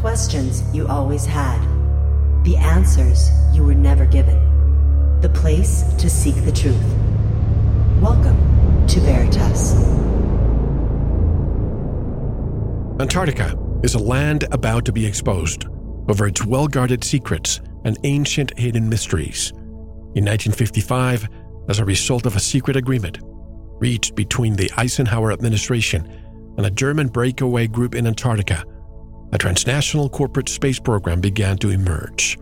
Questions you always had. The answers you were never given. The place to seek the truth. Welcome to Veritas. Antarctica is a land about to be exposed over its well guarded secrets and ancient hidden mysteries. In 1955, as a result of a secret agreement reached between the Eisenhower administration and a German breakaway group in Antarctica, a transnational corporate space program began to emerge.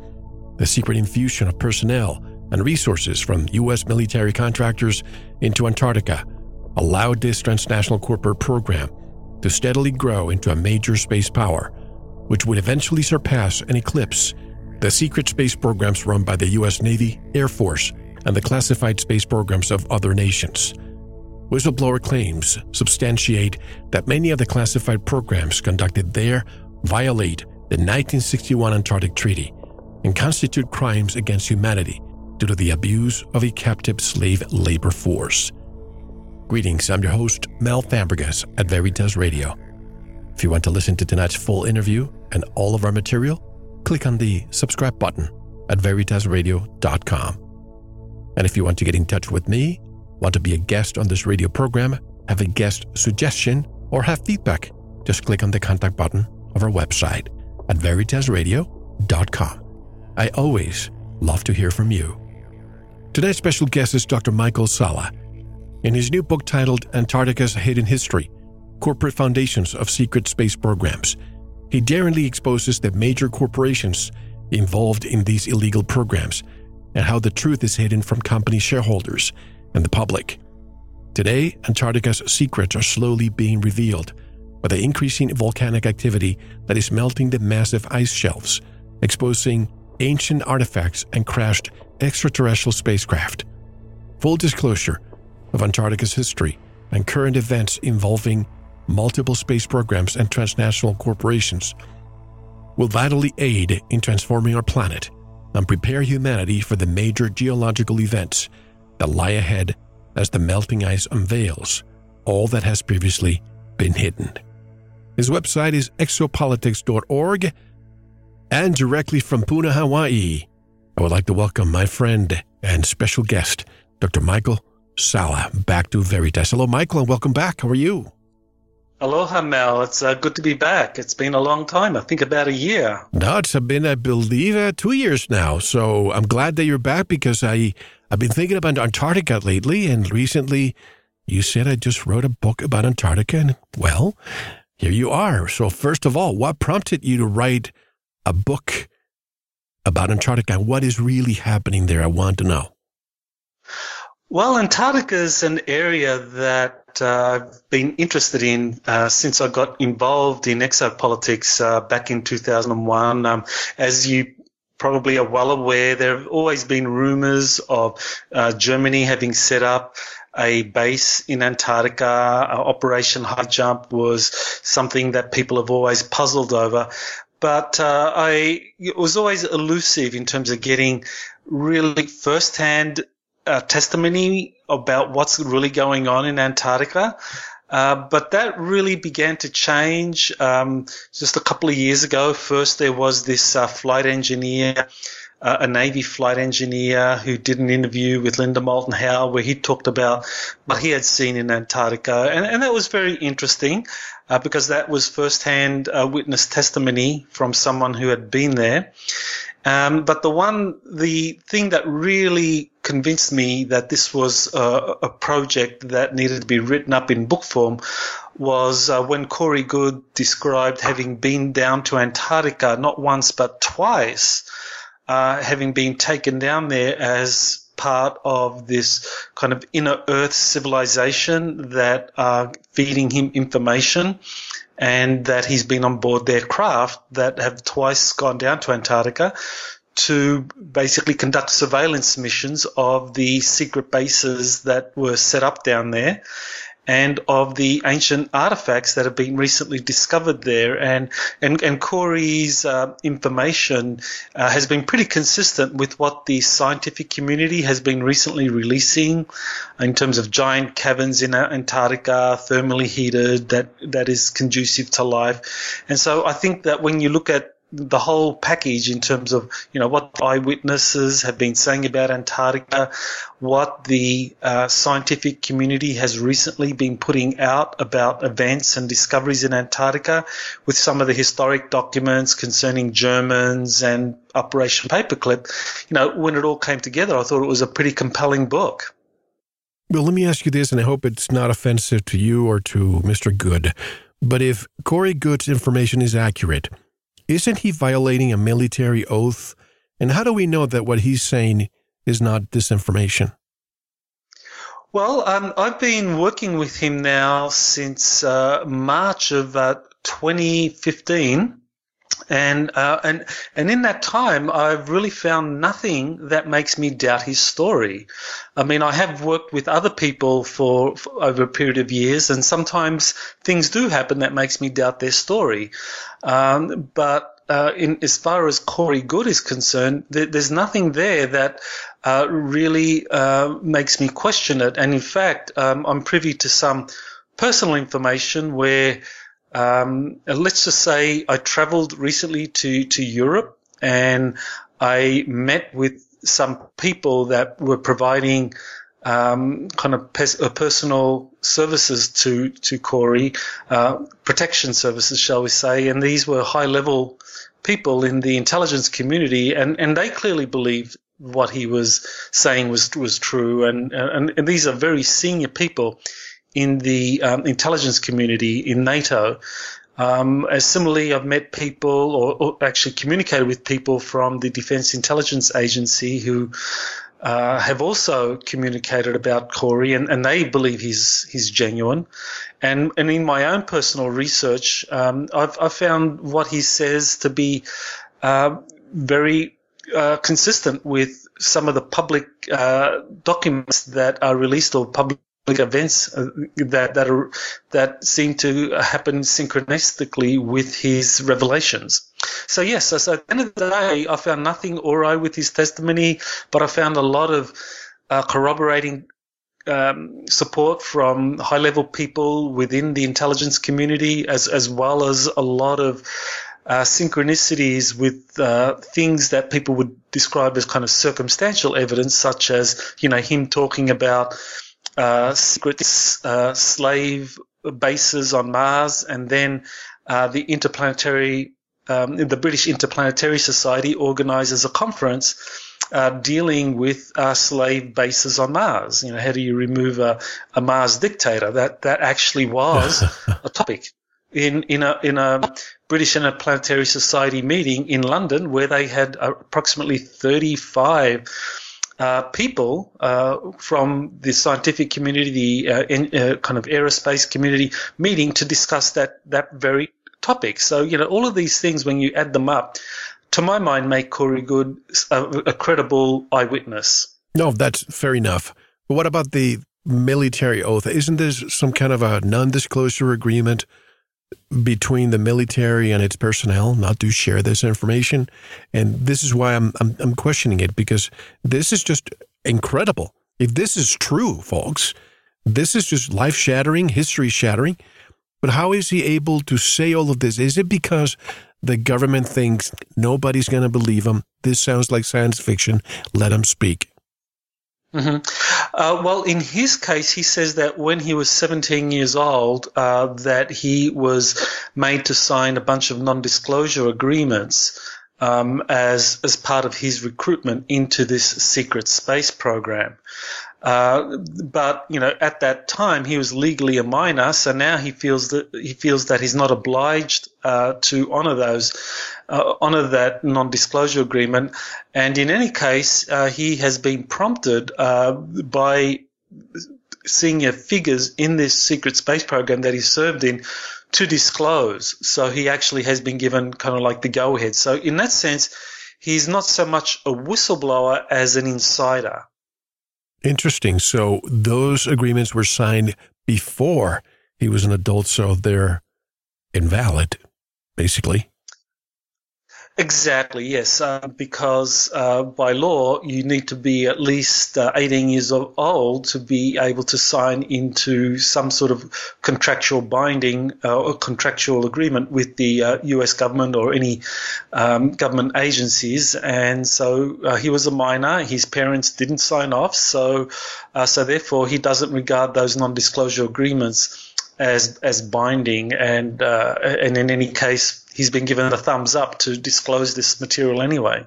The secret infusion of personnel and resources from U.S. military contractors into Antarctica allowed this transnational corporate program to steadily grow into a major space power, which would eventually surpass and eclipse the secret space programs run by the U.S. Navy, Air Force, and the classified space programs of other nations. Whistleblower claims substantiate that many of the classified programs conducted there violate the 1961 Antarctic Treaty and constitute crimes against humanity due to the abuse of a captive slave labor force. Greetings, I'm your host, Mel Fabregas at Veritas Radio. If you want to listen to tonight's full interview and all of our material, click on the subscribe button at veritasradio.com. And if you want to get in touch with me, want to be a guest on this radio program, have a guest suggestion, or have feedback, just click on the contact button of our website at veritasradio.com. I always love to hear from you. Today's special guest is Dr. Michael Salla. In his new book titled Antarctica's Hidden History Corporate Foundations of Secret Space Programs, he daringly exposes the major corporations involved in these illegal programs and how the truth is hidden from company shareholders and the public. Today, Antarctica's secrets are slowly being revealed by the increasing volcanic activity that is melting the massive ice shelves, exposing ancient artifacts and crashed extraterrestrial spacecraft. Full disclosure of Antarctica's history and current events involving multiple space programs and transnational corporations will vitally aid in transforming our planet and prepare humanity for the major geological events that lie ahead as the melting ice unveils all that has previously been hidden. His website is exopolitics.org and directly from Puna, Hawaii. I would like to welcome my friend and special guest, Dr. Michael Salla, back to Veritas. Hello, Michael, and welcome back. How are you? Aloha, Mel. It's uh, good to be back. It's been a long time. I think about a year. No, it's been, I believe, uh, two years now. So I'm glad that you're back because I, I've been thinking about Antarctica lately. And recently, you said I just wrote a book about Antarctica. And, well, here you are. So, first of all, what prompted you to write a book about Antarctica and what is really happening there? I want to know. Well, Antarctica is an area that uh, I've been interested in uh, since I got involved in exopolitics uh, back in 2001. Um, as you probably are well aware, there have always been rumors of uh, Germany having set up a base in Antarctica. Uh, Operation High Jump was something that people have always puzzled over. But uh, I it was always elusive in terms of getting really first-hand uh, testimony about what's really going on in Antarctica. Uh, but that really began to change um, just a couple of years ago. First, there was this uh, flight engineer, uh, a Navy flight engineer, who did an interview with Linda Moulton Howe where he talked about what he had seen in Antarctica, and, and that was very interesting uh, because that was first-hand uh, witness testimony from someone who had been there. Um, but the one, the thing that really convinced me that this was a, a, project that needed to be written up in book form was uh, when Corey Goode described having been down to Antarctica not once but twice, uh, having been taken down there as part of this kind of inner earth civilization that are feeding him information and that he's been on board their craft that have twice gone down to Antarctica to basically conduct surveillance missions of the secret bases that were set up down there. And of the ancient artifacts that have been recently discovered there. And and and Corey's uh, information uh, has been pretty consistent with what the scientific community has been recently releasing in terms of giant caverns in Antarctica, thermally heated, that that is conducive to life. And so I think that when you look at the whole package in terms of you know what eyewitnesses have been saying about Antarctica, what the uh, scientific community has recently been putting out about events and discoveries in Antarctica, with some of the historic documents concerning Germans and Operation Paperclip. You know, when it all came together, I thought it was a pretty compelling book. Well, let me ask you this, and I hope it's not offensive to you or to Mr. Goode. But if Corey Goode's information is accurate, isn't he violating a military oath? And how do we know that what he's saying is not disinformation? Well, um, I've been working with him now since uh, March of uh, 2015 and uh, and and in that time, I've really found nothing that makes me doubt his story. I mean, I have worked with other people for, for over a period of years, and sometimes things do happen that makes me doubt their story. Um, but uh, in as far as Corey Goode is concerned, th- there's nothing there that uh, really uh, makes me question it. And in fact, um, I'm privy to some personal information where um, let's just say I traveled recently to, to Europe and I met with some people that were providing um, kind of uh, personal services to to Corey, uh, protection services, shall we say? And these were high level people in the intelligence community, and, and they clearly believed what he was saying was was true. And and, and these are very senior people in the um, intelligence community in NATO. Um, similarly, I've met people or, or, actually communicated with people from the Defense Intelligence Agency who uh, have also communicated about Corey, and, and, they believe he's he's genuine. And and in my own personal research, um, I've, I've, found what he says to be uh, very uh, consistent with some of the public uh, documents that are released or public events uh, that that are that seem to happen synchronistically with his revelations. So yes, so at the end of the day, I found nothing awry with his testimony, but I found a lot of uh, corroborating um, support from high level people within the intelligence community, as as well as a lot of uh, synchronicities with uh, things that people would describe as kind of circumstantial evidence, such as you know him talking about uh, secret uh, slave bases on Mars, and then uh, the interplanetary, um, the British Interplanetary Society organises a conference uh, dealing with uh, slave bases on Mars. You know, how do you remove a, a Mars dictator? That that actually was a topic in in a in a British Interplanetary Society meeting in London, where they had approximately thirty five uh, people uh, from the scientific community, the uh, in, uh, kind of aerospace community, meeting to discuss that that very topic. So you know, all of these things, when you add them up, to my mind, make Corey Goode a, a credible eyewitness. No, that's fair enough. But what about the military oath? Isn't there some kind of a non-disclosure agreement? Between the military and its personnel not to share this information. And this is why I'm, I'm, I'm questioning it because this is just incredible. If this is true, folks, this is just life shattering, history shattering. But how is he able to say all of this? Is it because the government thinks nobody's going to believe him? This sounds like science fiction. Let him speak. Mm-hmm. Uh, well, in his case, he says that when he was 17 years old, uh, that he was made to sign a bunch of non-disclosure agreements um, as as part of his recruitment into this secret space program. Uh, but you know, at that time, he was legally a minor, so now he feels that he feels that he's not obliged uh, to honour those, uh, honour that non-disclosure agreement. And in any case, uh, he has been prompted uh, by senior figures in this secret space program that he served in to disclose. So he actually has been given kind of like the go-ahead. So in that sense, he's not so much a whistleblower as an insider. Interesting. So those agreements were signed before he was an adult, so they're invalid, basically. Exactly, yes, uh, because uh, by law you need to be at least uh, 18 years old to be able to sign into some sort of contractual binding uh, or contractual agreement with the US uh, government or any um, government agencies. And so uh, he was a minor, his parents didn't sign off, so, so therefore he doesn't regard those non disclosure agreements as as binding, and and in any case, he's been given the thumbs up to disclose this material anyway.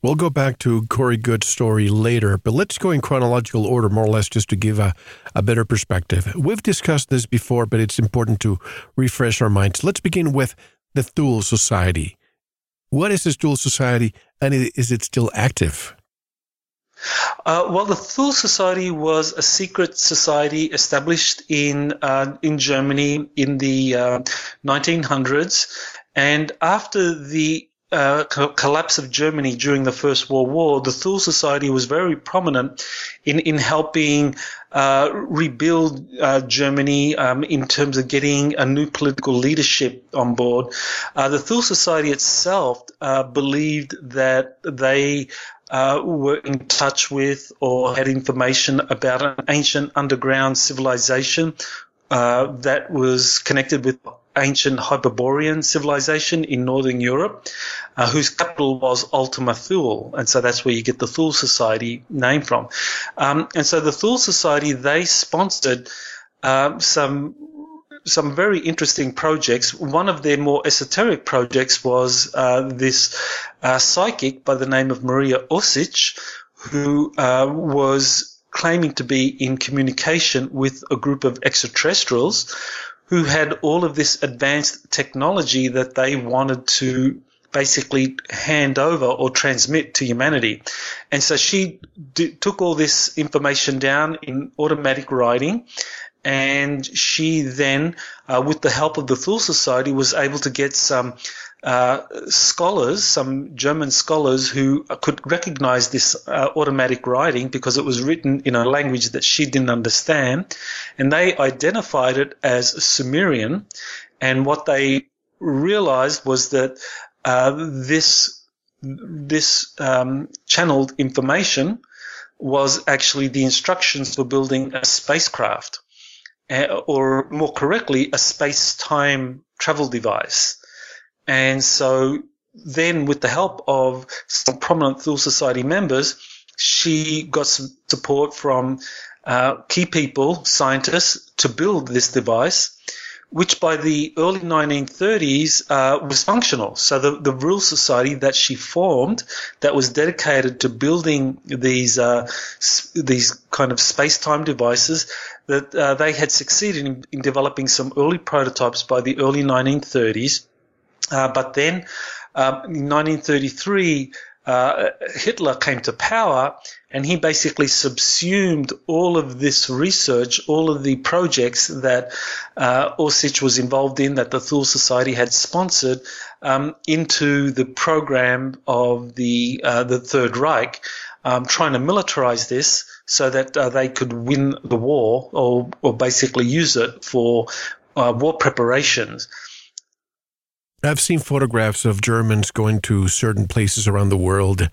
We'll go back to Corey Goode's story later, but let's go in chronological order, more or less, just to give a, a better perspective. We've discussed this before, but it's important to refresh our minds. Let's begin with the Thule Society. What is this Thule Society, and is it still active? Uh, well, the Thule Society was a secret society established in uh, in Germany in the uh, 1900s, and after the uh, co- collapse of Germany during the First World War, the Thule Society was very prominent in in helping uh, rebuild uh, Germany um, in terms of getting a new political leadership on board. the Thule Society itself believed that they uh, were in touch with or had information about an ancient underground civilization uh, that was connected with ancient Hyperborean civilization in northern Europe, uh, whose capital was Ultima Thule, and so that's where you get the Thule Society name from. Um, and so the Thule Society they sponsored uh, some some very interesting projects. One of their more esoteric projects was uh, this uh, psychic by the name of Maria Orsic, who uh, was claiming to be in communication with a group of extraterrestrials who had all of this advanced technology that they wanted to basically hand over or transmit to humanity. And so she d- took all this information down in automatic writing and she then, uh, with the help of the Thule Society, was able to get some uh, scholars, some German scholars who could recognize this uh, automatic writing because it was written in a language that she didn't understand, and they identified it as Sumerian. And what they realized was that uh, this this um, channeled information was actually the instructions for building a spacecraft. Uh, or more correctly, a space-time travel device. And so then with the help of some prominent Thule Society members, she got some support from uh, key people, scientists, to build this device which by the early 1930s uh, was functional. So the, the Society that she formed, that was dedicated to building these uh, these kind of space-time devices, that uh, they had succeeded in, in, developing some early prototypes by the early 1930s. Uh, but then, um, in 1933, uh, Hitler came to power and he basically subsumed all of this research, all of the projects that uh, Orsic was involved in, that the Thule Society had sponsored, um, into the program of the uh, the Third Reich, um, trying to militarize this so that uh, they could win the war or, or basically use it for uh, war preparations. I've seen photographs of Germans going to certain places around the world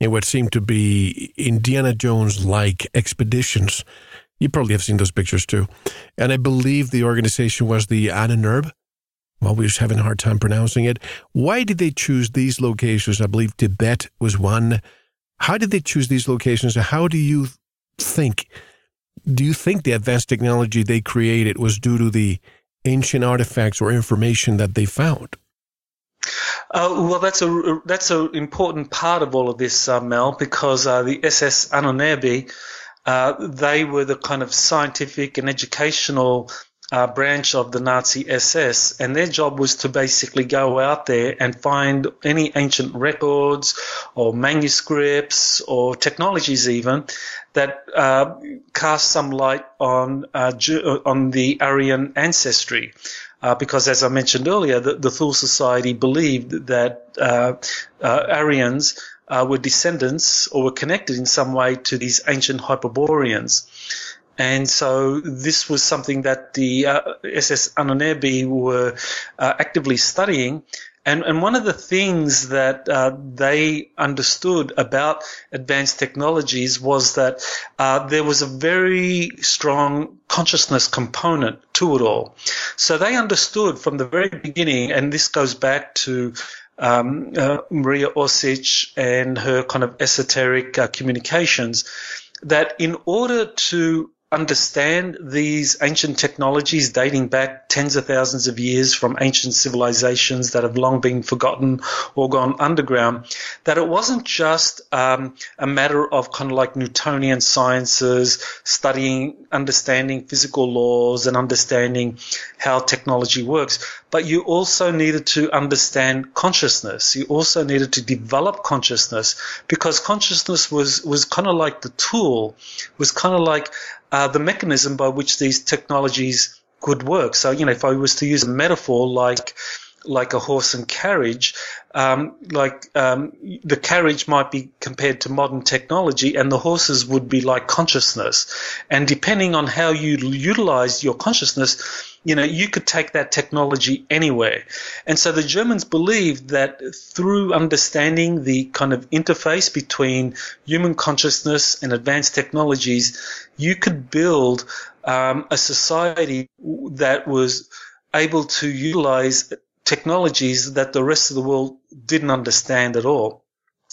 in what seemed to be Indiana Jones like expeditions. You probably have seen those pictures too. And I believe the organization was the Ahnenerbe. Well, we are just having a hard time pronouncing it. Why did they choose these locations? I believe Tibet was one. How did they choose these locations? How do you think? Do you think the advanced technology they created was due to the ancient artifacts or information that they found? Uh, well, that's a that's an important part of all of this, uh, Mel, because uh, the SS Ahnenerbe, uh, they were the kind of scientific and educational uh, branch of the Nazi SS, and their job was to basically go out there and find any ancient records or manuscripts or technologies even that uh, cast some light on on the Aryan ancestry uh, because as I mentioned earlier, the, the Thule Society believed that uh, uh, Aryans uh, were descendants or were connected in some way to these ancient Hyperboreans. And so this was something that the uh, SS Ahnenerbe were actively studying. And, and one of the things that uh, they understood about advanced technologies was that uh, there was a very strong consciousness component to it all. So they understood from the very beginning, and this goes back to um, uh, Maria Orsic and her kind of esoteric uh, communications, that in order to understand these ancient technologies dating back tens of thousands of years from ancient civilizations that have long been forgotten or gone underground, that it wasn't just um, a matter of kind of like Newtonian sciences, studying, understanding physical laws and understanding how technology works, but you also needed to understand consciousness. You also needed to develop consciousness because consciousness was, was kind of like the tool, was kind of like uh, the mechanism by which these technologies could work. So, you know, if I was to use a metaphor like like a horse and carriage, um, like um, the carriage might be compared to modern technology, and the horses would be like consciousness. And depending on how you utilize your consciousness, you know, you could take that technology anywhere. And so the Germans believed that through understanding the kind of interface between human consciousness and advanced technologies, you could build um, a society that was able to utilize technologies that the rest of the world didn't understand at all.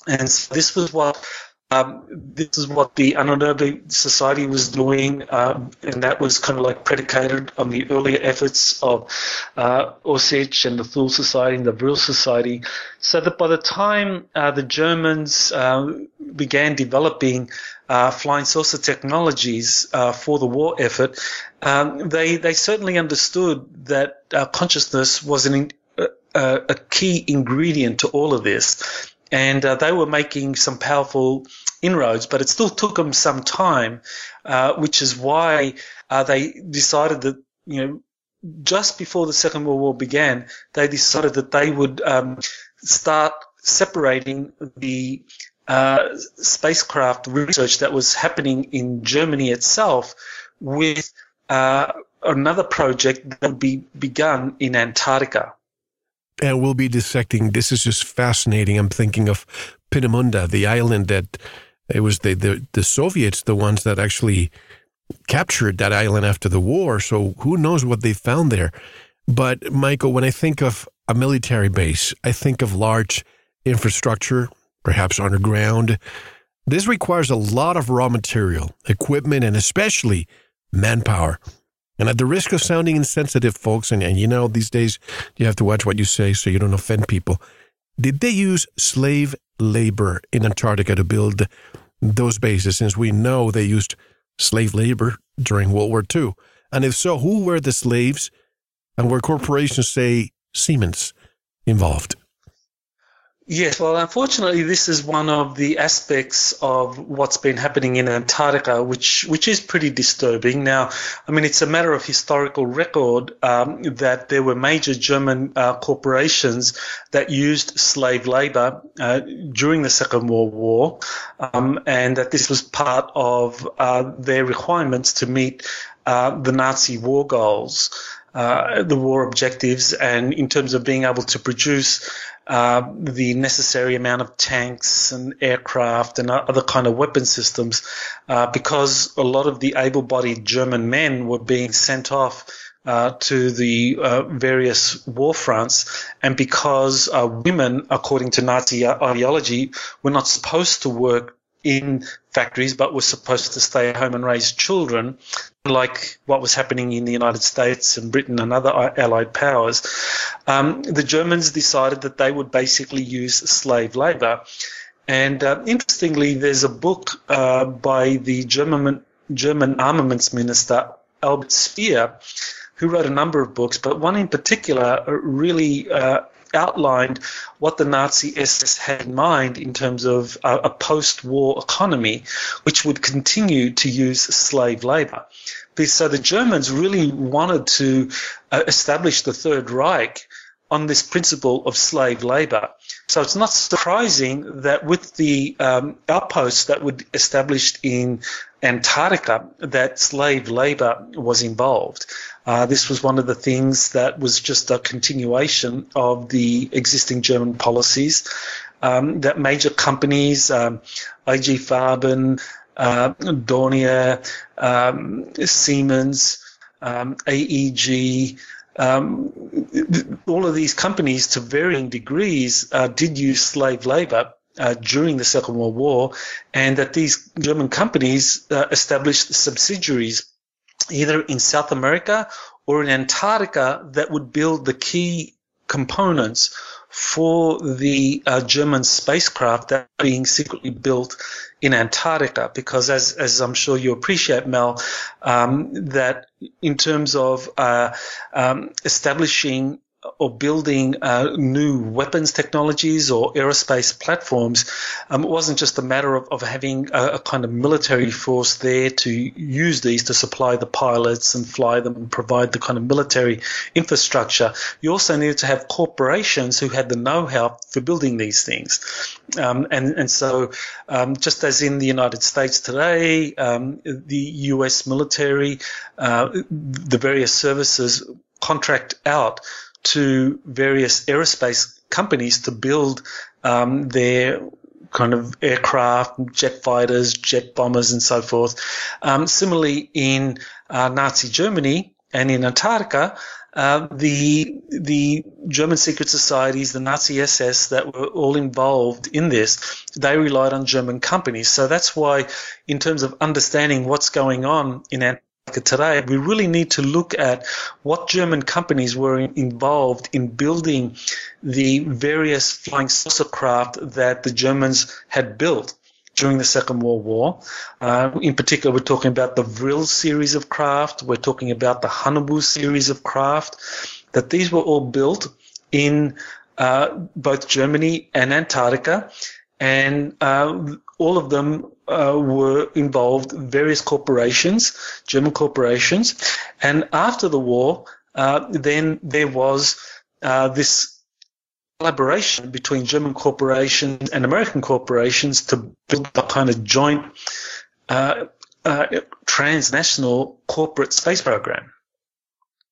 And so this was what um, this is what the Anunnaki Society was doing, um, and that was kind of like predicated on the earlier efforts of uh, Orsic and the Thule Society and the Vril Society. So that by the time uh, the Germans uh, began developing uh, flying saucer technologies uh, for the war effort, um, they they certainly understood that uh, consciousness was an a key ingredient to all of this and uh, they were making some powerful inroads, but it still took them some time, uh, which is why uh, they decided that you know just before the Second World War began, they decided that they would um, start separating the uh, spacecraft research that was happening in Germany itself with uh, another project that would be begun in Antarctica Uh, and we'll be dissecting. This is just fascinating. I'm thinking of Peenemünde, the island that it was the, the, the Soviets, the ones that actually captured that island after the war. So who knows what they found there. But Michael, when I think of a military base, I think of large infrastructure, perhaps underground. This requires a lot of raw material, equipment, and especially manpower. And at the risk of sounding insensitive, folks, and, and you know, these days you have to watch what you say so you don't offend people. Did they use slave labor in Antarctica to build those bases since we know they used slave labor during World War II? And if so, who were the slaves and were corporations, say, Siemens, involved? Yes, well, unfortunately, this is one of the aspects of what's been happening in Antarctica, which which is pretty disturbing. Now, I mean, it's a matter of historical record um, that there were major German uh, corporations that used slave labor uh, during the Second World War, um, and that this was part of uh, their requirements to meet uh, the Nazi war goals. Uh, the war objectives, and in terms of being able to produce uh, the necessary amount of tanks and aircraft and other kind of weapon systems, uh, because a lot of the able-bodied German men were being sent off uh, to the uh, various war fronts, and because uh, women, according to Nazi ideology, were not supposed to work in factories but were supposed to stay home and raise children, like what was happening in the United States and Britain and other allied powers. Um, the Germans decided that they would basically use slave labor. And uh, interestingly, there's a book uh, by the German, German armaments minister, Albert Speer, who wrote a number of books, but one in particular really uh, outlined what the Nazi SS had in mind in terms of a, a post war economy, which would continue to use slave labor. So the Germans really wanted to uh, establish the Third Reich on this principle of slave labor. So it's not surprising that with the um, outposts that were established in Antarctica, that slave labor was involved. Uh, this was one of the things that was just a continuation of the existing German policies. Um, that major companies, um, IG Farben, uh, Dornier, um, Siemens, um, AEG, um, all of these companies, to varying degrees, uh, did use slave labor uh, during the Second World War, and that these German companies uh, established subsidiaries either in South America or in Antarctica that would build the key components for the uh, German spacecraft that are being secretly built in Antarctica. Because as, as I'm sure you appreciate, Mel, um, that in terms of uh, um, establishing or building uh, new weapons technologies or aerospace platforms, um, it wasn't just a matter of, of having a, a, kind of military force there to use these to supply the pilots and fly them and provide the kind of military infrastructure. You also needed to have corporations who had the know-how for building these things. Um, and, and so, um, just as in the United States today, um, the US military, uh, the various services contract out to various aerospace companies to build um, their kind of aircraft, jet fighters, jet bombers, and so forth. Um, similarly, in uh, Nazi Germany and in Antarctica, uh, the the German secret societies, the Nazi SS that were all involved in this, they relied on German companies. So that's why, in terms of understanding what's going on in Antarctica, today, we really need to look at what German companies were involved in building the various flying saucer craft that the Germans had built during the Second World War. Uh, in particular, we're talking about the Vril series of craft. We're talking about the Haunebu series of craft. That these were all built in uh, both Germany and Antarctica, and uh, all of them uh, were involved various corporations, German corporations, and after the war, uh, then there was uh, this collaboration between German corporations and American corporations to build a kind of joint uh, uh, transnational corporate space program.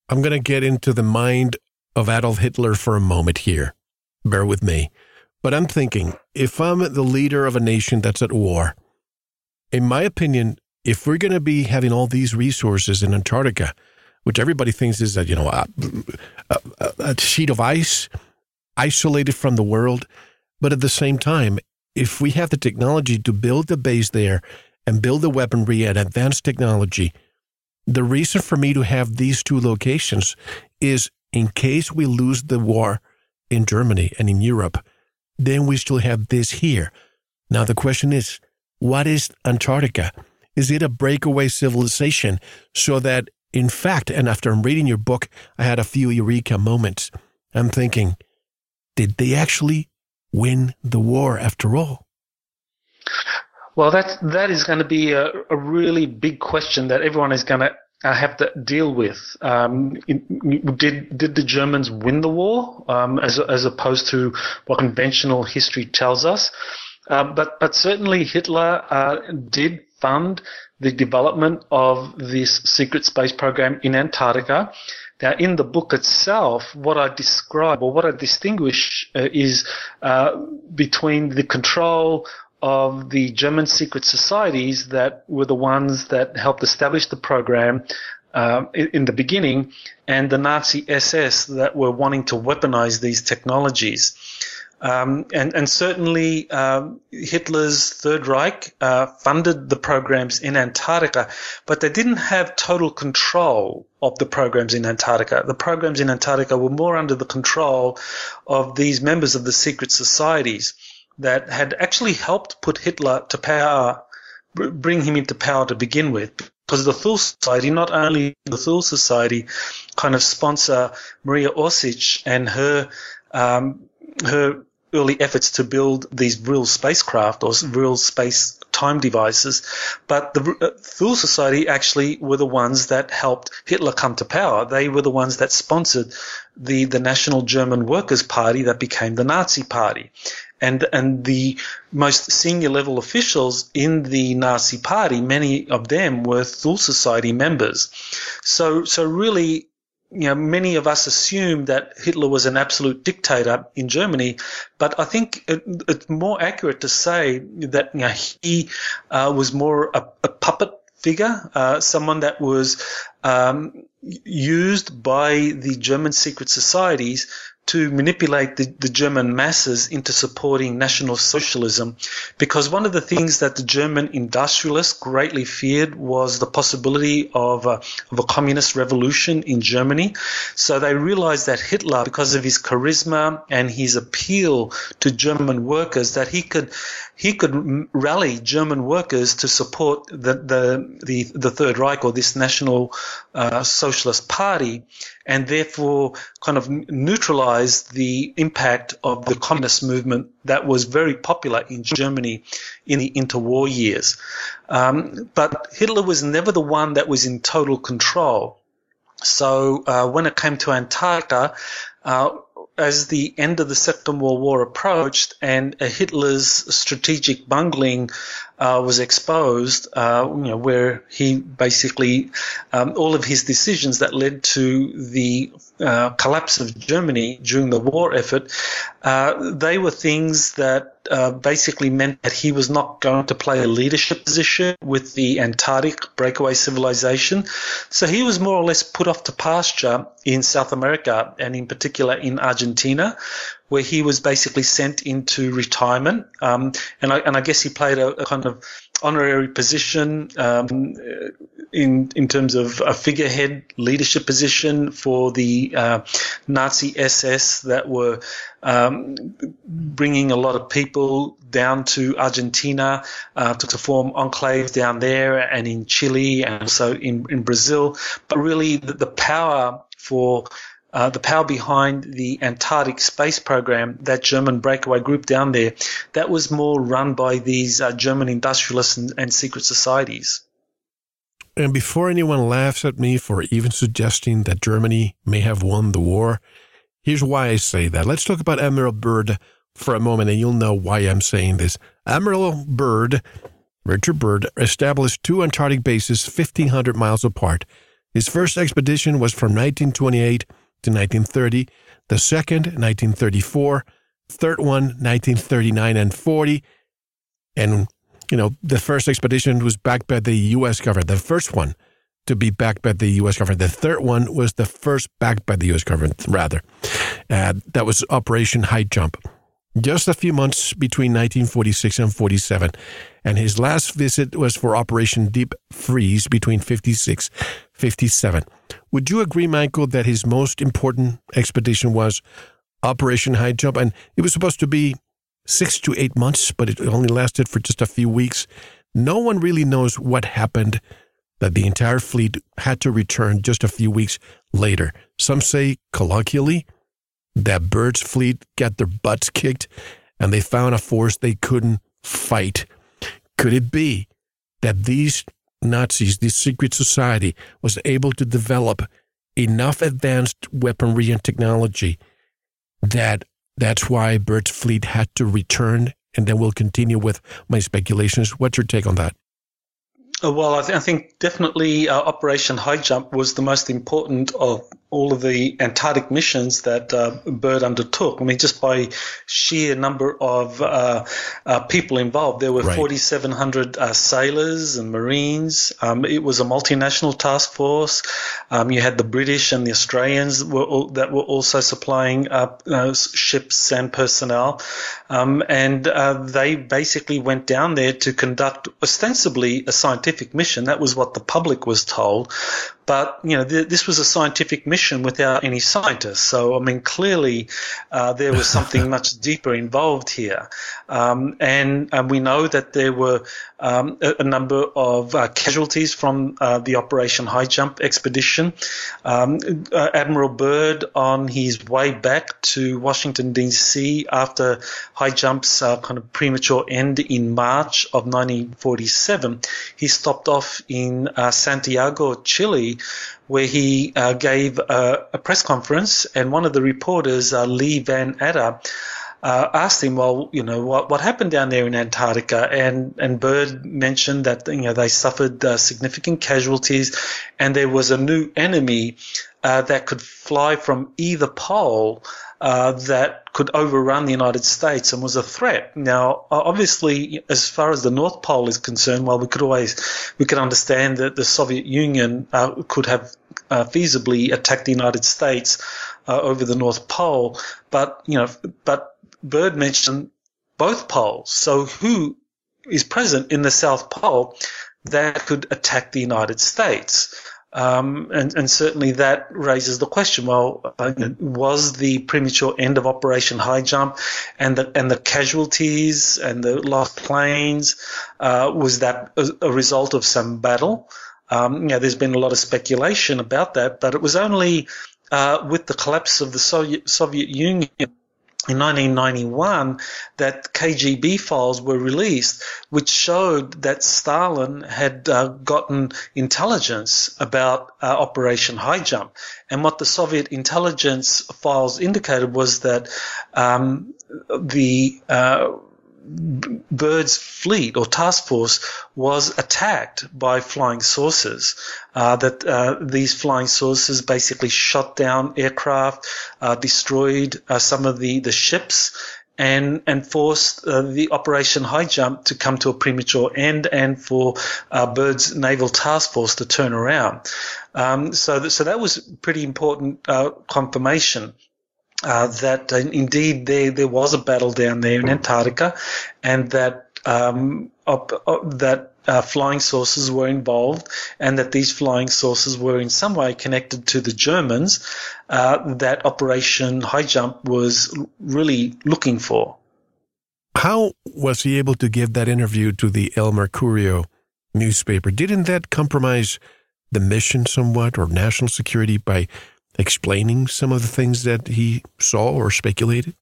I'm going to get into the mind of Adolf Hitler for a moment here. Bear with me. But I'm thinking, if I'm the leader of a nation that's at war, in my opinion, if we're going to be having all these resources in Antarctica, which everybody thinks is a, you know a, a, a sheet of ice, isolated from the world, but at the same time, if we have the technology to build the base there and build the weaponry and advanced technology, the reason for me to have these two locations is in case we lose the war in Germany and in Europe, then we still have this here. Now the question is, what is Antarctica? Is it a breakaway civilization so that, in fact, and after I'm reading your book, I had a few eureka moments. I'm thinking, did they actually win the war after all? Well, that that is going to be a, a really big question that everyone is going to uh, have to deal with. Um, did did the Germans win the war, um, as as opposed to what conventional history tells us? Um, but but certainly Hitler uh, did fund the development of this secret space program in Antarctica. Now, in the book itself, what I describe or what I distinguish uh, is uh, between the control of the German secret societies that were the ones that helped establish the program uh, in the beginning, and the Nazi SS that were wanting to weaponize these technologies. Um, and, and, certainly um, Hitler's Third Reich uh, funded the programs in Antarctica, but they didn't have total control of the programs in Antarctica. The programs in Antarctica were more under the control of these members of the secret societies that had actually helped put Hitler to power, bring him into power to begin with. Because the Thule Society, not only the Thule Society, kind of sponsor Maria Orsic and her um, her early efforts to build these Vril spacecraft or Vril space time devices. But the uh, Thule Society actually were the ones that helped Hitler come to power. They were the ones that sponsored the, the National German Workers' Party that became the Nazi Party. And, and the most senior level officials in the Nazi Party, many of them were Thule Society members. So, so really, you know, many of us assume that Hitler was an absolute dictator in Germany, but I think it, it's more accurate to say that you know, he uh, was more a, a puppet figure, uh, someone that was um, used by the German secret societies to manipulate the, the, German masses into supporting National Socialism. Because one of the things that the German industrialists greatly feared was the possibility of a, of a communist revolution in Germany. So they realized that Hitler, because of his charisma and his appeal to German workers, that he could he could rally German workers to support the the the, the Third Reich or this National uh, Socialist Party, and therefore kind of neutralize the impact of the communist movement that was very popular in Germany in the interwar years. Um, but Hitler was never the one that was in total control. So uh, when it came to Antarctica, uh, as the end of the Second World War approached and Hitler's strategic bungling uh, was exposed, uh, you know, where he basically um, all of his decisions that led to the uh, collapse of Germany during the war effort, uh, they were things that uh, basically meant that he was not going to play a leadership position with the Antarctic breakaway civilization. So he was more or less put off to pasture in South America and in particular in Argentina, where he was basically sent into retirement. Um, and, I, and I guess he played a, a kind of honorary position um, in in terms of a figurehead leadership position for the uh, Nazi SS that were um, bringing a lot of people down to Argentina uh, to, to, form enclaves down there and in Chile and also in, in Brazil. But really, the, the power for uh, the power behind the Antarctic space program, that German breakaway group down there, that was more run by these uh, German industrialists and, and, secret societies. And before anyone laughs at me for even suggesting that Germany may have won the war, here's why I say that. Let's talk about Admiral Byrd for a moment, and you'll know why I'm saying this. Admiral Byrd, Richard Byrd, established two Antarctic bases 1,500 miles apart. His first expedition was from 1928 to 1930, the second 1934, third one 1939 and 40, and you know the first expedition was backed by the U.S. government. The first one to be backed by the U.S. government. The third one was the first backed by the U.S. government, rather. Uh, that was Operation High Jump. Just a few months between 1946 and 47, and his last visit was for Operation Deep Freeze between 56 57. Would you agree, Michael, that his most important expedition was Operation High Jump? And it was supposed to be six to eight months, but it only lasted for just a few weeks. No one really knows what happened that the entire fleet had to return just a few weeks later. Some say, colloquially, that Byrd's fleet got their butts kicked and they found a force they couldn't fight. Could it be that these Nazis, this secret society, was able to develop enough advanced weaponry and technology that that's why Byrd's fleet had to return. And then we'll continue with my speculations. What's your take on that? Uh, well, I, th- I think definitely uh, Operation High Jump was the most important of all of the Antarctic missions that uh, Byrd undertook. I mean, just by sheer number of uh, uh, people involved, there were right. 4,700 uh, sailors and Marines. Um, it was a multinational task force. Um, you had the British and the Australians were all, that were also supplying ships and personnel, um, and they basically went down there to conduct ostensibly a scientific mission. That was what the public was told. But you know, th- this was a scientific mission without any scientists. So I mean, clearly uh, there was something much deeper involved here, um, and, and we know that there were um, a, a, number of uh, casualties from uh, the Operation High Jump expedition. Um, uh, Admiral Byrd, on his way back to Washington D.C. after High Jump's uh, kind of premature end in March of 1947, he stopped off in uh, Santiago, Chile, where he uh, gave a, a, press conference, and one of the reporters, Lee Van Atta, uh, asked him, well, you know, what, what happened down there in Antarctica? And, and Byrd mentioned that, you know, they suffered uh, significant casualties and there was a new enemy uh, that could fly from either pole uh, that could overrun the United States and was a threat. Now, obviously, as far as the North Pole is concerned, well, we could always we could understand that the Soviet Union uh, could have uh, feasibly attacked the United States uh, over the North Pole, but you know, but Byrd mentioned both poles. So who is present in the South Pole that could attack the United States? Um, and, and, certainly that raises the question: Well, uh, was the premature end of Operation High Jump and the and the casualties and the lost planes uh, was that a, a, result of some battle? Um, you know, there's been a lot of speculation about that, but it was only uh, with the collapse of the Soviet, Soviet Union in 1991 that KGB files were released, which showed that Stalin had uh, gotten intelligence about uh, Operation High Jump. And what the Soviet intelligence files indicated was that um, the uh, Byrd's fleet or task force was attacked by flying saucers. Uh, that uh, these flying saucers basically shot down aircraft, uh, destroyed uh, some of the, the ships, and and forced uh, the Operation High Jump to come to a premature end, and for uh, Byrd's naval task force to turn around. Um, so, so that was pretty important confirmation uh, that uh, indeed there there was a battle down there in Antarctica, and that um, op, op, that uh, flying saucers were involved, and that these flying saucers were in some way connected to the Germans uh, that Operation High Jump was really looking for. How was he able to give that interview to the El Mercurio newspaper? Didn't that compromise the mission somewhat or national security by explaining some of the things that he saw or speculated?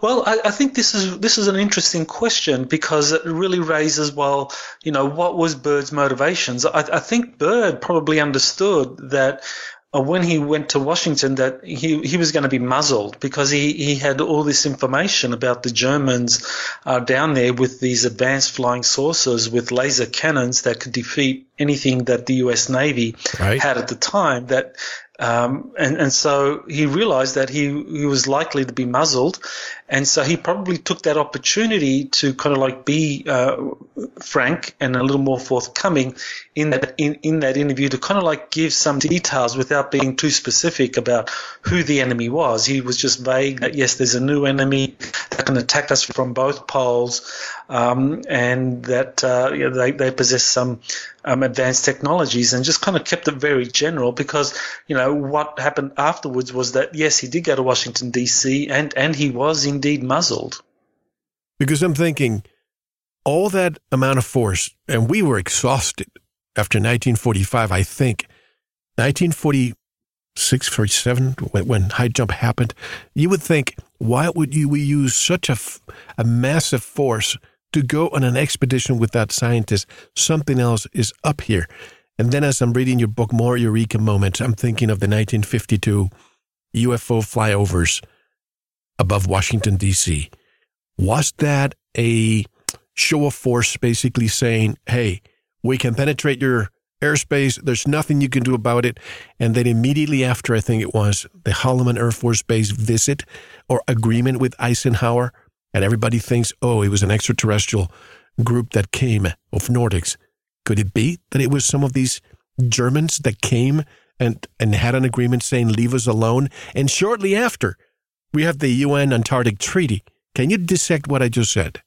Well, I, I, think this is this is an interesting question because it really raises, well, you know, what was Byrd's motivations? I, I think Byrd probably understood that uh, when he went to Washington that he, he was going to be muzzled because he, he had all this information about the Germans uh, down there with these advanced flying saucers with laser cannons that could defeat anything that the U.S. Navy right. had at the time. That um, and, and so he realized that he, he was likely to be muzzled. And so he probably took that opportunity to kind of like be uh, frank and a little more forthcoming in that in, in that interview to kind of like give some details without being too specific about who the enemy was. He was just vague that yes, there's a new enemy that can attack us from both poles, um, and that uh, you know, they they possess some um, advanced technologies, and just kind of kept it very general because you know what happened afterwards was that yes, he did go to Washington D.C. and and he was indeed muzzled. Because I'm thinking all that amount of force, and we were exhausted after 1945. I think 1946, 47, when, when high jump happened. You would think, why would you we use such a, a massive force? To go on an expedition with that scientist. Something else is up here. And then as I'm reading your book, More Eureka Moments, I'm thinking of the 1952 UFO flyovers above Washington, D.C. Was that a show of force basically saying, hey, we can penetrate your airspace. There's nothing you can do about it. And then immediately after, I think it was the Holloman Air Force Base visit or agreement with Eisenhower, and everybody thinks, oh, it was an extraterrestrial group that came of Nordics. Could it be that it was some of these Germans that came and, and had an agreement saying, leave us alone? And shortly after, we have the UN Antarctic Treaty. Can you dissect what I just said?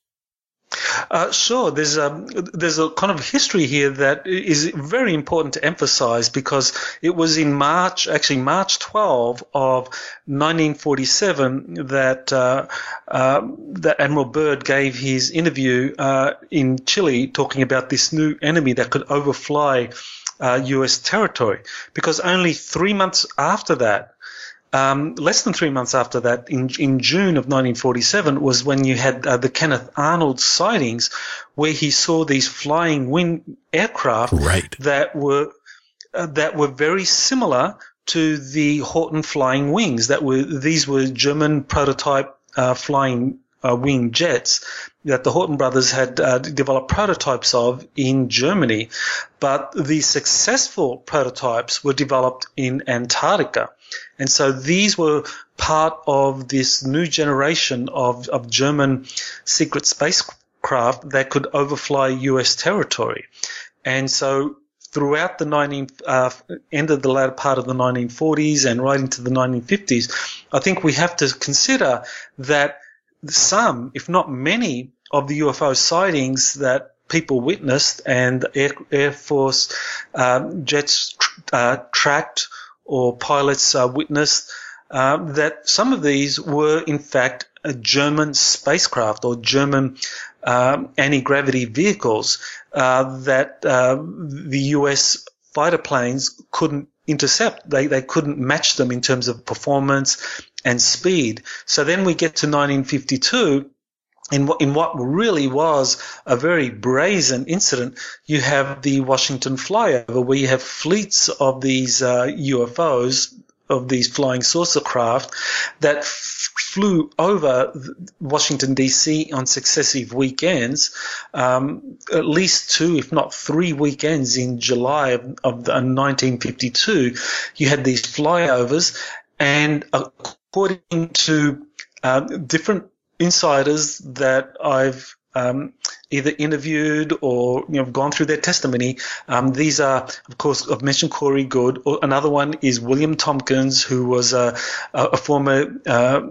Uh, sure. There's a there's a kind of history here that is very important to emphasise because it was in March, actually March 12 of 1947, that uh, uh, that Admiral Byrd gave his interview uh, in Chile, talking about this new enemy that could overfly U.S. Uh, territory. Because only three months after that, um, less than three months after that, in, in June of 1947, was when you had uh, the Kenneth Arnold sightings, where he saw these flying wing aircraft right. that were uh, that were very similar to the Horten flying wings. That were these were German prototype uh, flying uh, wing jets that the Horten brothers had uh, developed prototypes of in Germany, but the successful prototypes were developed in Antarctica. And so these were part of this new generation of, of German secret spacecraft that could overfly US territory. And so throughout the 19, uh, end of the latter part of the 1940s and right into the 1950s, I think we have to consider that some, if not many, of the UFO sightings that people witnessed and Air, Air Force um, jets uh, tracked or pilots uh, witnessed uh, that some of these were in fact German spacecraft or German um, anti-gravity vehicles uh, that uh, the US fighter planes couldn't intercept. They, they couldn't match them in terms of performance and speed. So then we get to 1952 in what, in what really was a very brazen incident, you have the Washington flyover where you have fleets of these uh, UFOs, of these flying saucer craft that f- flew over Washington DC on successive weekends, um, at least two, if not three weekends in July of, of the, 1952. You had these flyovers, and according to uh, different insiders that I've um, either interviewed or you know gone through their testimony. Um, these are, of course, I've mentioned Corey Goode. Another one is William Tompkins, who was a, a former uh,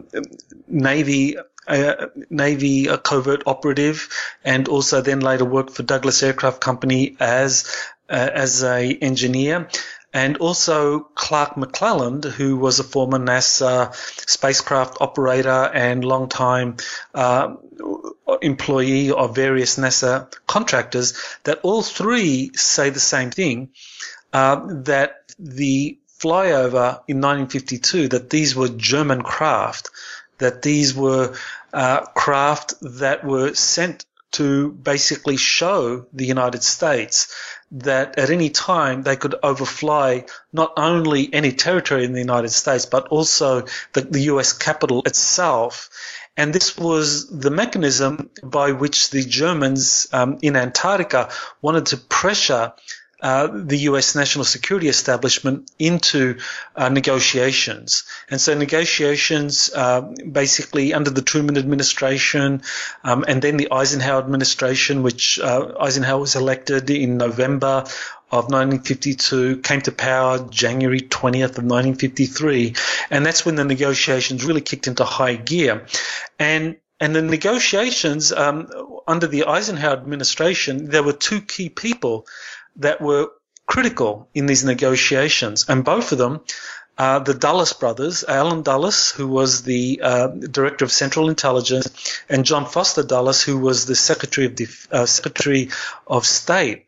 Navy. Uh, Navy covert operative, and also then later worked for Douglas Aircraft Company as uh, as a engineer and also Clark McClelland, who was a former NASA spacecraft operator and long-time uh, employee of various NASA contractors, that all three say the same thing, uh, that the flyover in 1952, that these were German craft, that these were uh, craft that were sent to basically show the United States that at any time they could overfly not only any territory in the United States, but also the, the US capital itself. And this was the mechanism by which the Germans um, in Antarctica wanted to pressure uh, the U.S. national security establishment into uh, negotiations. And so negotiations, uh, basically under the Truman administration, um, and then the Eisenhower administration, which uh, Eisenhower was elected in November of 1952, came to power January 20th of 1953, and that's when the negotiations really kicked into high gear. And and the negotiations um, under the Eisenhower administration, there were two key people that were critical in these negotiations, and both of them uh, the Dulles brothers, Allen Dulles, who was the uh, director of Central Intelligence, and John Foster Dulles, who was the Secretary of Def- uh, Secretary of State.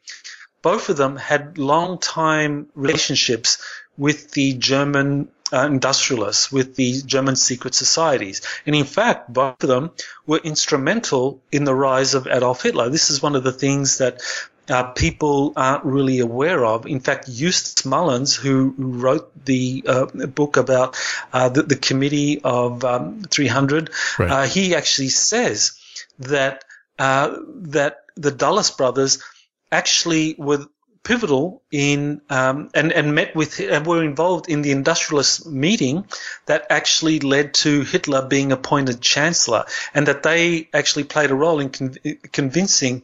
Both of them had long time relationships with the German uh, industrialists, with the German secret societies. And in fact, both of them were instrumental in the rise of Adolf Hitler. This is one of the things that uh, people aren't really aware of. In fact, Eustace Mullins, who wrote the uh, book about uh, the, the, Committee of um, 300, right. Uh, he actually says that uh, that the Dulles brothers actually were pivotal in um, and and met with and were involved in the industrialist meeting that actually led to Hitler being appointed chancellor, and that they actually played a role in con- convincing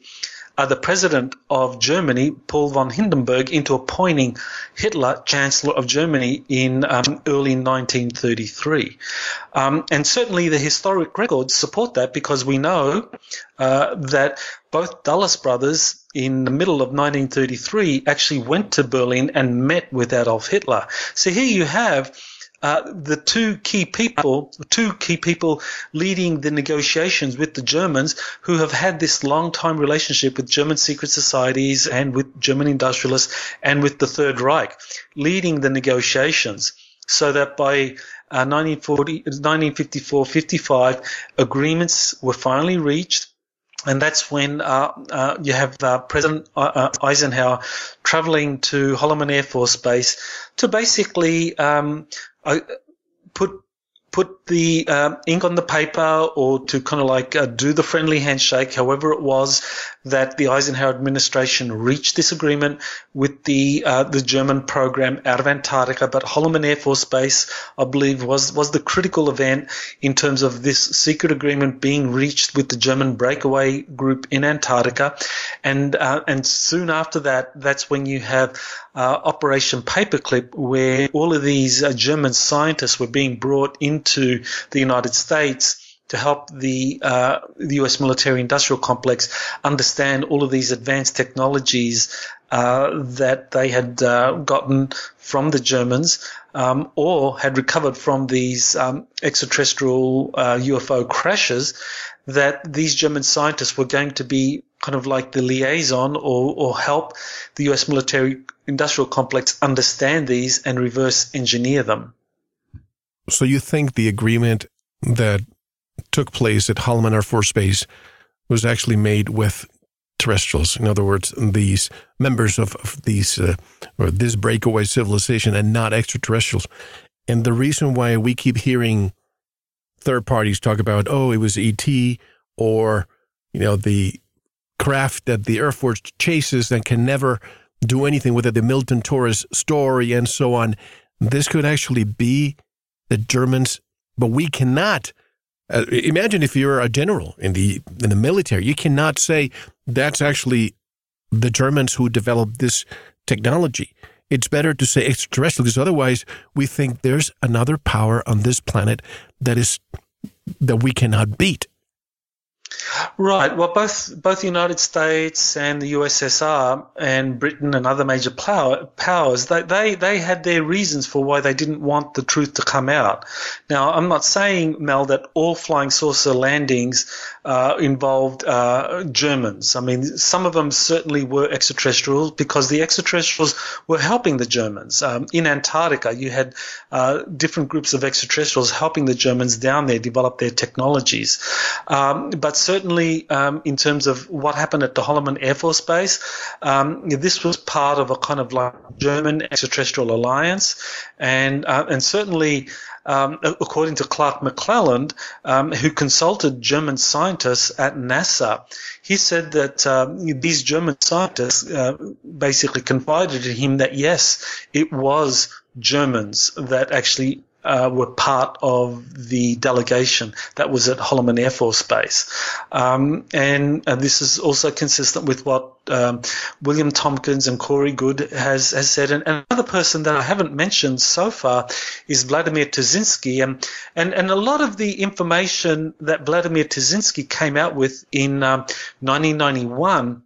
uh, the president of Germany, Paul von Hindenburg, into appointing Hitler Chancellor of Germany in um, early 1933. Um, and certainly the historic records support that because we know uh, that both Dulles brothers in the middle of 1933 actually went to Berlin and met with Adolf Hitler. So here you have uh, the two key people, two key people leading the negotiations with the Germans who have had this long time relationship with German secret societies and with German industrialists and with the Third Reich, leading the negotiations so that by uh, 1954 55, agreements were finally reached. And that's when uh, uh, you have uh, President uh, uh, Eisenhower traveling to Holloman Air Force Base to basically um, uh, put put the um, ink on the paper or to kind of like uh, do the friendly handshake, however it was that the Eisenhower administration reached this agreement with the uh, the German program out of Antarctica. But Holloman Air Force Base, I believe, was was the critical event in terms of this secret agreement being reached with the German breakaway group in Antarctica, and uh, and soon after that, that's when you have uh, Operation Paperclip, where all of these uh, German scientists were being brought into the United States to help the, uh, the U.S. military-industrial complex understand all of these advanced technologies uh, that they had uh, gotten from the Germans um, or had recovered from these um, extraterrestrial UFO uh, crashes. That these German scientists were going to be kind of like the liaison or, or help the US military industrial complex understand these and reverse engineer them. So you think the agreement that took place at Holloman Air Force Base was actually made with terrestrials. In other words, these members of, of these uh, or this breakaway civilization and not extraterrestrials. And the reason why we keep hearing third parties talk about, oh, it was ET or you know the craft that the Air Force chases and can never do anything with it, the Milton Torres story and so on. This could actually be the Germans, but we cannot. Uh, imagine if you're a general in the in the military, you cannot say that's actually the Germans who developed this technology. It's better to say extraterrestrial because otherwise we think there's another power on this planet that is that we cannot beat. Right. Well, both both the United States and the USSR and Britain and other major power, powers they, they they had their reasons for why they didn't want the truth to come out. Now, I'm not saying Mel that all flying saucer landings uh, involved uh, Germans. I mean, some of them certainly were extraterrestrials because the extraterrestrials were helping the Germans. Um, in Antarctica, you had uh, different groups of extraterrestrials helping the Germans down there develop their technologies. Um, but certainly, um, in terms of what happened at the Holloman Air Force Base, um, this was part of a kind of like German extraterrestrial alliance, and uh, and certainly um, according to Clark McClelland, um, who consulted German scientists at NASA, he said that uh, these German scientists uh, basically confided in him that yes, it was Germans that actually uh, were part of the delegation that was at Holloman Air Force Base. Um, and, and, this is also consistent with what um, William Tompkins and Corey Goode has, has said. And another person that I haven't mentioned so far is Vladimir Terziski. And, and, and a lot of the information that Vladimir Terziski came out with in um, 1991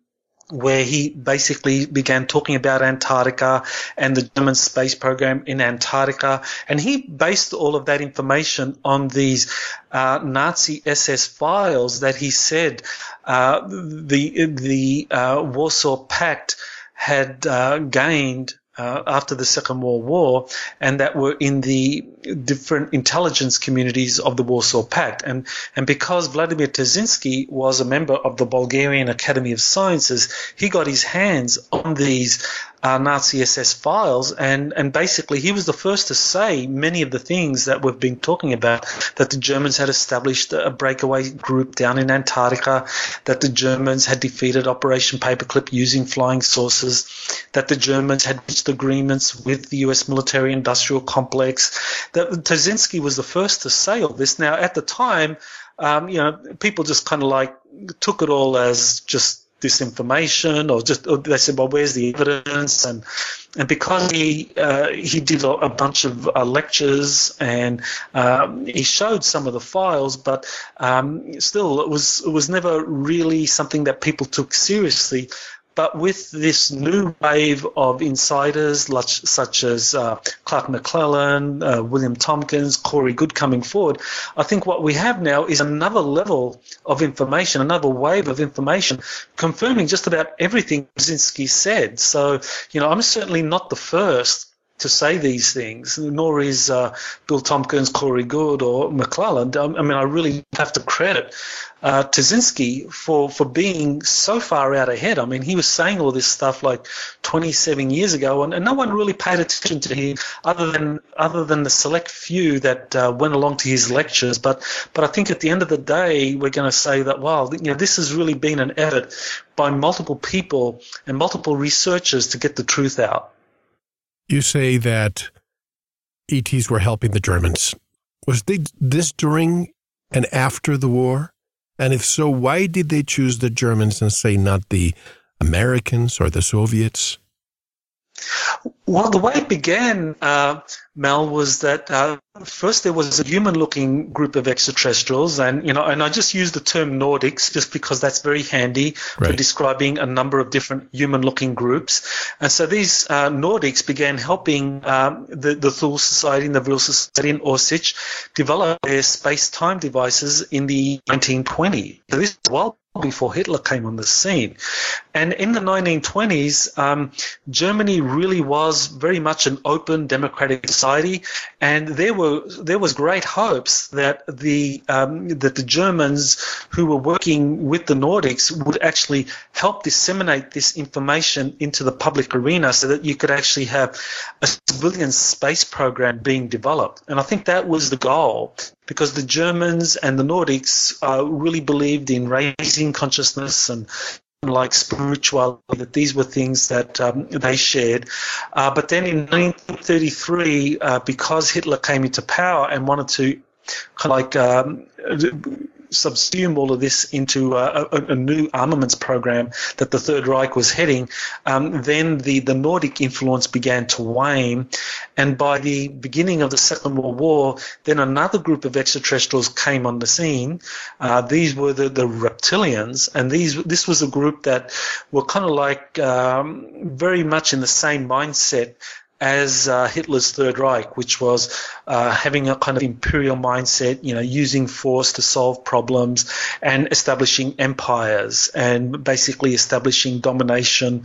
where he basically began talking about Antarctica and the German space program in Antarctica. And he based all of that information on these uh, Nazi SS files that he said uh, the, the uh, Warsaw Pact had uh, gained uh, after the Second World War, and that were in the different intelligence communities of the Warsaw Pact. And, and because Vladimir Terziski was a member of the Bulgarian Academy of Sciences, he got his hands on these uh, Nazi SS files, and, and basically he was the first to say many of the things that we've been talking about, that the Germans had established a breakaway group down in Antarctica, that the Germans had defeated Operation Paperclip using flying saucers, that the Germans had reached agreements with the US military industrial complex, that Terziski was the first to say all this. Now, at the time, um, you know, people just kind of like took it all as just disinformation or just or they said well where's the evidence? And and because he uh, he did a bunch of uh, lectures and um, he showed some of the files but um, still it was it was never really something that people took seriously but with this new wave of insiders such as uh, Clark McClelland, uh, William Tompkins, Corey Goode coming forward, I think what we have now is another level of information, another wave of information confirming just about everything Terziski said. So, you know, I'm certainly not the first to say these things, nor is uh, Bill Tompkins, Corey Goode, or McClelland. I mean, I really have to credit uh, Terziski for, for being so far out ahead. I mean, he was saying all this stuff like 27 years ago, and, and no one really paid attention to him other than other than the select few that uh, went along to his lectures. But but I think at the end of the day, we're going to say that wow, you know, this has really been an effort by multiple people and multiple researchers to get the truth out. You say that ETs were helping the Germans. Was they, this during and after the war? And if so, why did they choose the Germans and say not the Americans or the Soviets? Well, the way it began, uh, Mel, was that uh, first there was a human-looking group of extraterrestrials, and you know, and I just use the term Nordics just because that's very handy right. for describing a number of different human-looking groups. And so these uh, Nordics began helping um, the the Thule Society and the Vril Society in Auschwitz develop their space-time devices in the 1920s. So this is well before Hitler came on the scene. And in the 1920s, um, Germany really was very much an open democratic society, and there were there was great hopes that the um, that the Germans who were working with the Nordics would actually help disseminate this information into the public arena, so that you could actually have a civilian space program being developed. And I think that was the goal because the Germans and the Nordics uh, really believed in raising consciousness and like spirituality, that these were things that um, they shared. Uh, but then in 1933, uh, because Hitler came into power and wanted to kind of like um, subsume all of this into a, a, a, new armaments program that the Third Reich was heading, um, then the, the Nordic influence began to wane. And by the beginning of the Second World War, then another group of extraterrestrials came on the scene. Uh, these were the, the reptilians, and these this was a group that were kind of like um, very much in the same mindset as uh, Hitler's Third Reich, which was uh, having a kind of imperial mindset, you know, using force to solve problems and establishing empires and basically establishing domination,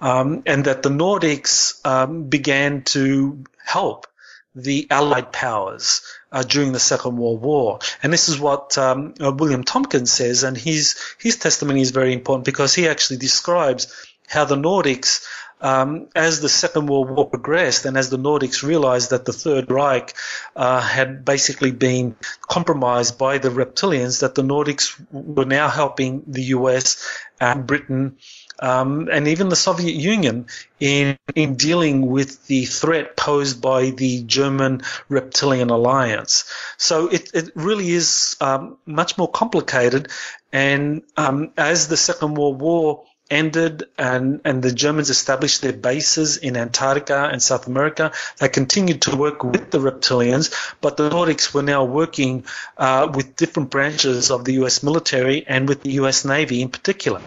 um, and that the Nordics um, began to help the Allied powers uh, during the Second World War. And this is what um, uh, William Tompkins says, and his his testimony is very important because he actually describes how the Nordics um, as the Second World War progressed and as the Nordics realized that the Third Reich uh, had basically been compromised by the reptilians, that the Nordics were now helping the US and Britain um, and even the Soviet Union in, in dealing with the threat posed by the German reptilian alliance. So it, it really is um, much more complicated. And um, as the Second World War ended and, and the Germans established their bases in Antarctica and South America. They continued to work with the reptilians, but the Nordics were now working uh, with different branches of the US military and with the US Navy in particular.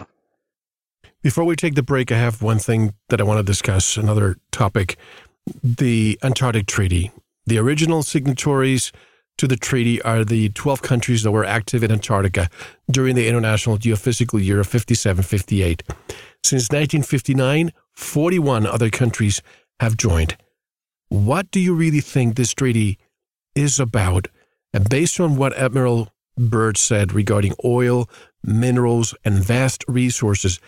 Before we take the break, I have one thing that I want to discuss, another topic the Antarctic Treaty. The original signatories to the treaty are the 12 countries that were active in Antarctica during the International Geophysical Year of 57 58. Since 1959, 41 other countries have joined. What do you really think this treaty is about? And based on what Admiral Byrd said regarding oil, minerals, and vast resources,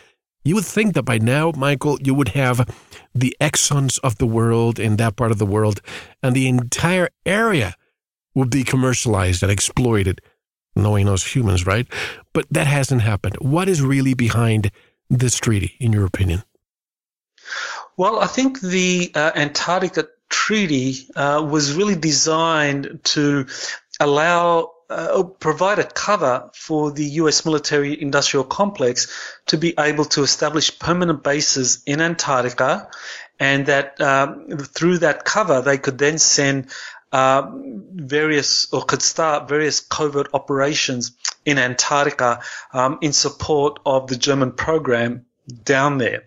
you would think that by now, Michael, you would have the Exxons of the world in that part of the world and the entire area would be commercialized and exploited, knowing us humans, right? But that hasn't happened. What is really behind this treaty, in your opinion? Well, I think the uh, Antarctica Treaty uh, was really designed to allow uh, provide a cover for the US military industrial complex to be able to establish permanent bases in Antarctica, and that um, through that cover they could then send uh, various or could start various covert operations in Antarctica um, in support of the German program down there.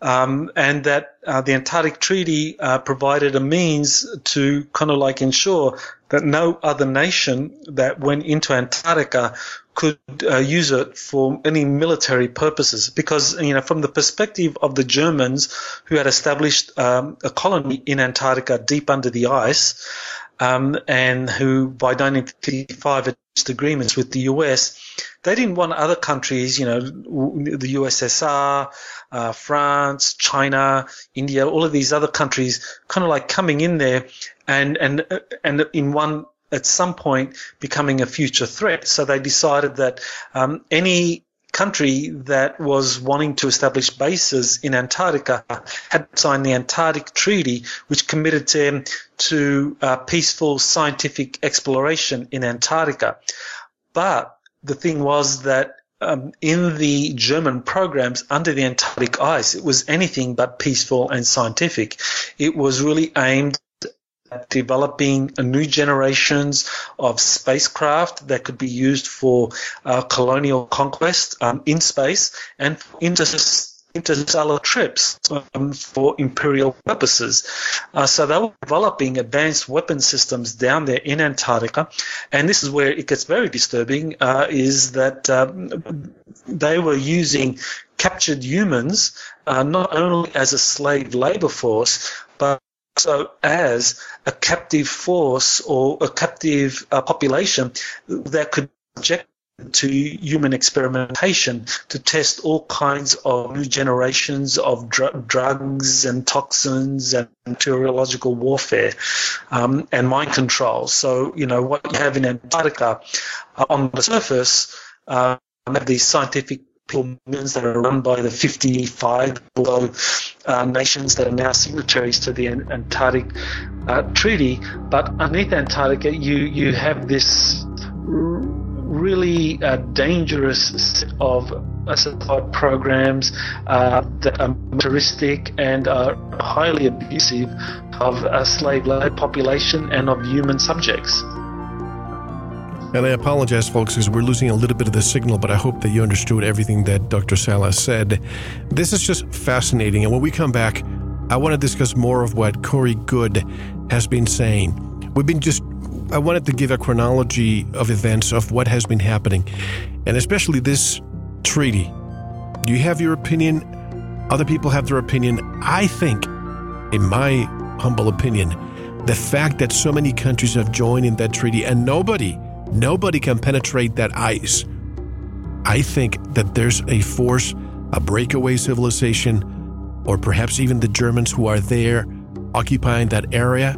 Um, and that uh, the Antarctic Treaty uh, provided a means to kind of like ensure that no other nation that went into Antarctica could uh, use it for any military purposes. Because, you know, from the perspective of the Germans who had established um, a colony in Antarctica deep under the ice, um, and who by 1955 had agreements with the US, they didn't want other countries, you know, the USSR, uh, France, China, India, all of these other countries, kind of like coming in there and and and in one at some point becoming a future threat. So they decided that um, any country that was wanting to establish bases in Antarctica had signed the Antarctic Treaty, which committed them to uh, peaceful scientific exploration in Antarctica. But the thing was that um, in the German programs under the Antarctic ice, it was anything but peaceful and scientific. It was really aimed developing new generations of spacecraft that could be used for uh, colonial conquest um, in space and inter- interstellar trips um, for imperial purposes. Uh, so they were developing advanced weapon systems down there in Antarctica, and this is where it gets very disturbing. Uh, is that um, they were using captured humans uh, not only as a slave labor force, but also as a captive force or a captive uh, population that could subject to human experimentation to test all kinds of new generations of dr- drugs and toxins and meteorological warfare um, and mind control. So, you know, what you have in Antarctica uh, on the surface uh, have these scientific means that are run by the 55 uh, nations that are now signatories to the Antarctic uh, Treaty. But underneath Antarctica, you, you have this really uh, dangerous set of support programs uh, that are militaristic and are highly abusive of a slave labor population and of human subjects. And I apologize, folks, because we're losing a little bit of the signal, but I hope that you understood everything that Dr. Salla said. This is just fascinating. And when we come back, I want to discuss more of what Corey Goode has been saying. We've been just I wanted to give a chronology of events of what has been happening, and especially this treaty. You have your opinion, other people have their opinion. I think, in my humble opinion, the fact that so many countries have joined in that treaty and nobody, nobody can penetrate that ice, I think that there's a force, a breakaway civilization, or perhaps even the Germans who are there occupying that area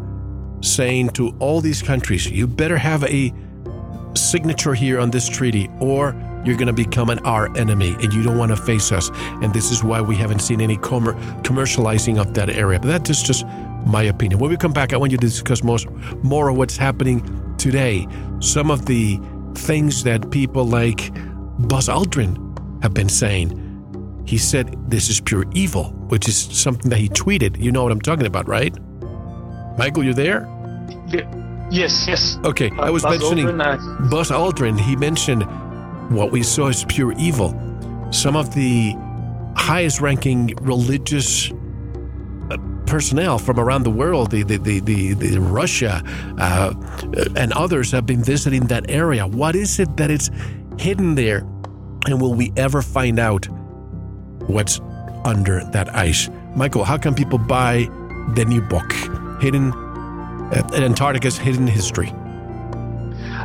saying to all these countries, you better have a signature here on this treaty, or you're going to become an our enemy and you don't want to face us. And this is why we haven't seen any com- commercializing of that area. But that's just, just my opinion. When we come back, I want you to discuss most, more of what's happening today. Some of the things that people like Buzz Aldrin have been saying. He said this is pure evil, which is something that he tweeted. You know what I'm talking about, right? Michael, you there? Yes, yes. Okay, uh, I was Buzz mentioning Aldrin, uh, Buzz Aldrin. He mentioned what we saw is pure evil. Some of the highest ranking religious personnel from around the world, the, the, the, the, the Russia uh, and others have been visiting that area. What is it that is hidden there? And will we ever find out what's under that ice? Michael, how can people buy the new book? hidden uh, Antarctica's hidden history?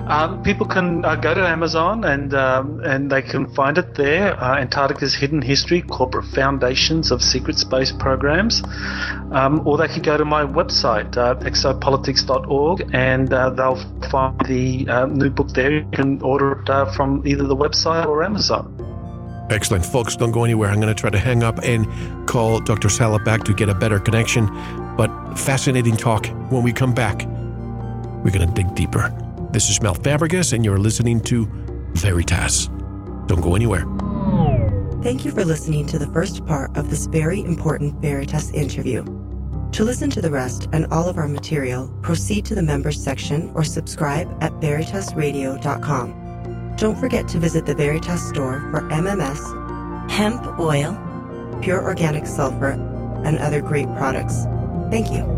Um, people can uh, go to Amazon and um, and they can find it there. Uh, Antarctica's Hidden History: Corporate Foundations of Secret Space Programs, um, or they can go to my website uh, exopolitics.org and uh, they'll find the uh, new book there. You can order it uh, from either the website or Amazon. Excellent. Folks, don't go anywhere. I'm going to try to hang up and call Dr. Salla back to get a better connection. But fascinating talk. When we come back, we're going to dig deeper. This is Mel Fabregas, and you're listening to Veritas. Don't go anywhere. Thank you for listening to the first part of this very important Veritas interview. To listen to the rest and all of our material, proceed to the members section or subscribe at veritasradio.com. Don't forget to visit the Veritas store for MMS, hemp oil, pure organic sulfur, and other great products. Thank you.